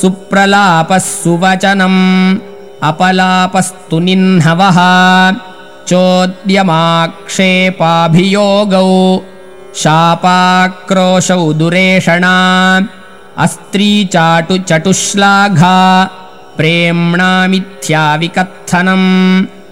सुप्रलापः सुवचनम् अपलापस्तु निह्नवः चोद्यमाक्षेपाभियोगौ शापाक्रोशौ दुरेषणा अस्त्रीचाटुचटुश्लाघा प्रेम्णामिथ्याविकत्थनम्